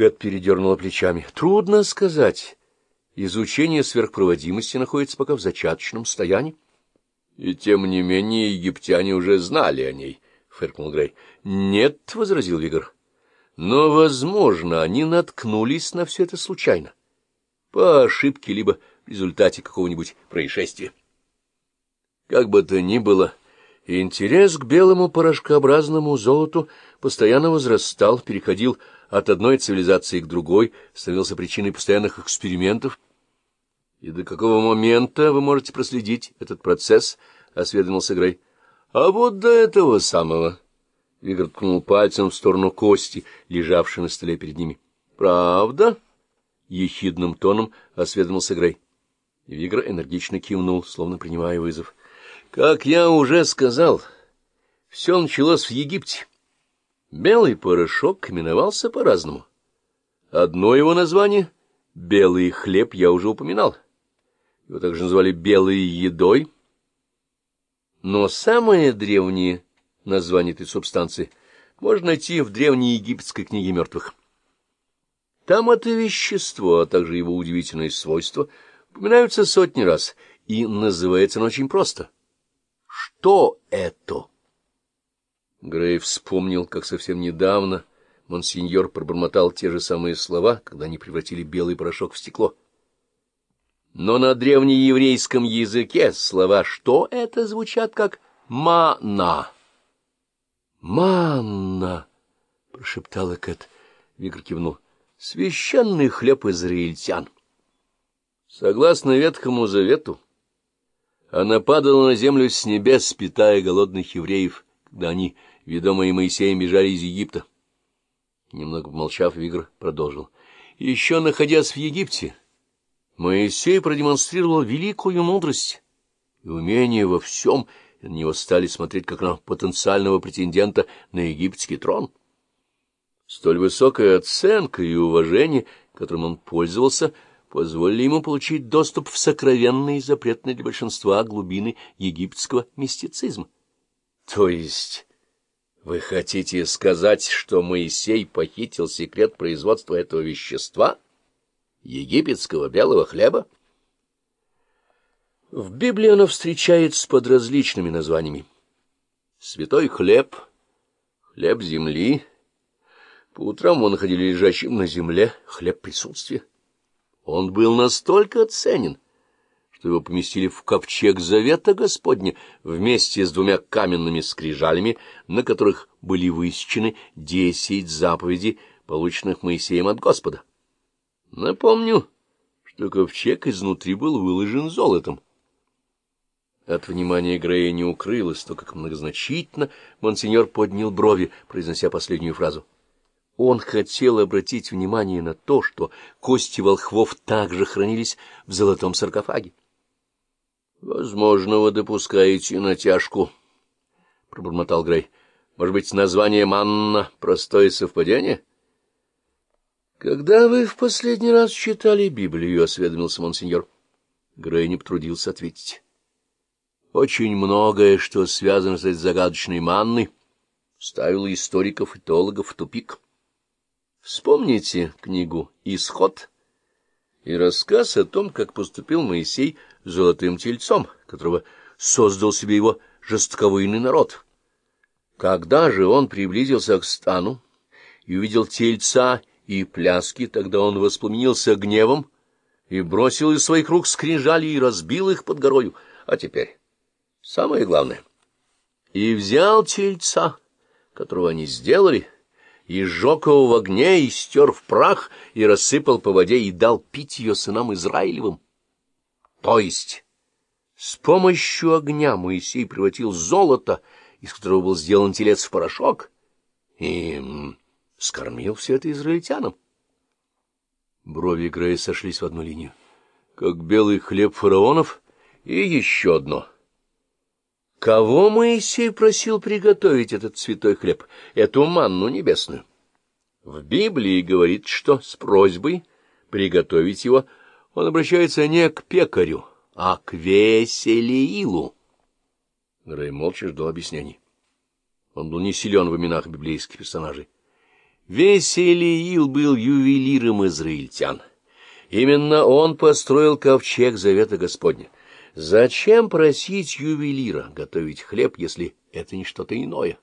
Кэт передернула плечами. Трудно сказать. Изучение сверхпроводимости находится пока в зачаточном состоянии. — И тем не менее египтяне уже знали о ней, — фыркнул Грей. — Нет, — возразил Вигр. — Но, возможно, они наткнулись на все это случайно. По ошибке, либо в результате какого-нибудь происшествия. Как бы то ни было, интерес к белому порошкообразному золоту постоянно возрастал, переходил от одной цивилизации к другой, становился причиной постоянных экспериментов. — И до какого момента вы можете проследить этот процесс? — осведомился Грей. — А вот до этого самого. Вигр ткнул пальцем в сторону кости, лежавшей на столе перед ними. — Правда? — ехидным тоном осведомился Грей. Вигр энергично кивнул, словно принимая вызов. — Как я уже сказал, все началось в Египте. Белый порошок именовался по-разному. Одно его название — белый хлеб, я уже упоминал. Его также называли белой едой. Но самое древнее название этой субстанции можно найти в древней египетской книге мертвых. Там это вещество, а также его удивительные свойства, упоминаются сотни раз, и называется оно очень просто. Что это? Грей вспомнил, как совсем недавно монсеньор пробормотал те же самые слова, когда они превратили белый порошок в стекло. Но на древнееврейском языке слова «что» это звучат как «мана». «Манна!» — прошептала Кэт. Вигр кивнул. «Священный хлеб израильтян». Согласно Ветхому Завету, она падала на землю с небес, питая голодных евреев, когда они ведомые Моисеем, бежали из Египта. Немного помолчав, Вигр продолжил. Еще находясь в Египте, Моисей продемонстрировал великую мудрость и умение во всем, и на него стали смотреть как на потенциального претендента на египетский трон. Столь высокая оценка и уважение, которым он пользовался, позволили ему получить доступ в сокровенные запретные для большинства глубины египетского мистицизма. То есть вы хотите сказать, что Моисей похитил секрет производства этого вещества, египетского белого хлеба? В Библии оно встречается под различными названиями. Святой хлеб, хлеб земли. По утрам его находили лежащим на земле, хлеб присутствия. Он был настолько ценен, что его поместили в ковчег Завета Господня вместе с двумя каменными скрижалями, на которых были высечены десять заповедей, полученных Моисеем от Господа. Напомню, что ковчег изнутри был выложен золотом. От внимания Грея не укрылось то, как многозначительно монсеньор поднял брови, произнося последнюю фразу. Он хотел обратить внимание на то, что кости волхвов также хранились в золотом саркофаге. — Возможно, вы допускаете натяжку, — пробормотал Грей. — Может быть, название «Манна» — простое совпадение? — Когда вы в последний раз читали Библию? — осведомился монсеньор. Грей не потрудился ответить. — Очень многое, что связано с этой загадочной манной, ставило историков и теологов в тупик. Вспомните книгу «Исход» и рассказ о том, как поступил Моисей золотым тельцом, которого создал себе его жестковыйный народ. Когда же он приблизился к стану и увидел тельца и пляски, тогда он воспламенился гневом и бросил из своих рук скрижали и разбил их под горою. А теперь самое главное. И взял тельца, которого они сделали, — и сжег его в огне, и стер в прах, и рассыпал по воде, и дал пить ее сынам Израилевым. То есть с помощью огня Моисей превратил золото, из которого был сделан телец в порошок, и скормил все это израильтянам. Брови Грея сошлись в одну линию. Как белый хлеб фараонов, и еще одно — Кого Моисей просил приготовить этот святой хлеб, эту манну небесную? В Библии говорит, что с просьбой приготовить его он обращается не к пекарю, а к Веселиилу. Грей молча ждал объяснений. Он был не силен в именах библейских персонажей. Весь Элиил был ювелиром израильтян. Именно он построил ковчег Завета Господня. Зачем просить ювелира готовить хлеб, если это не что-то иное?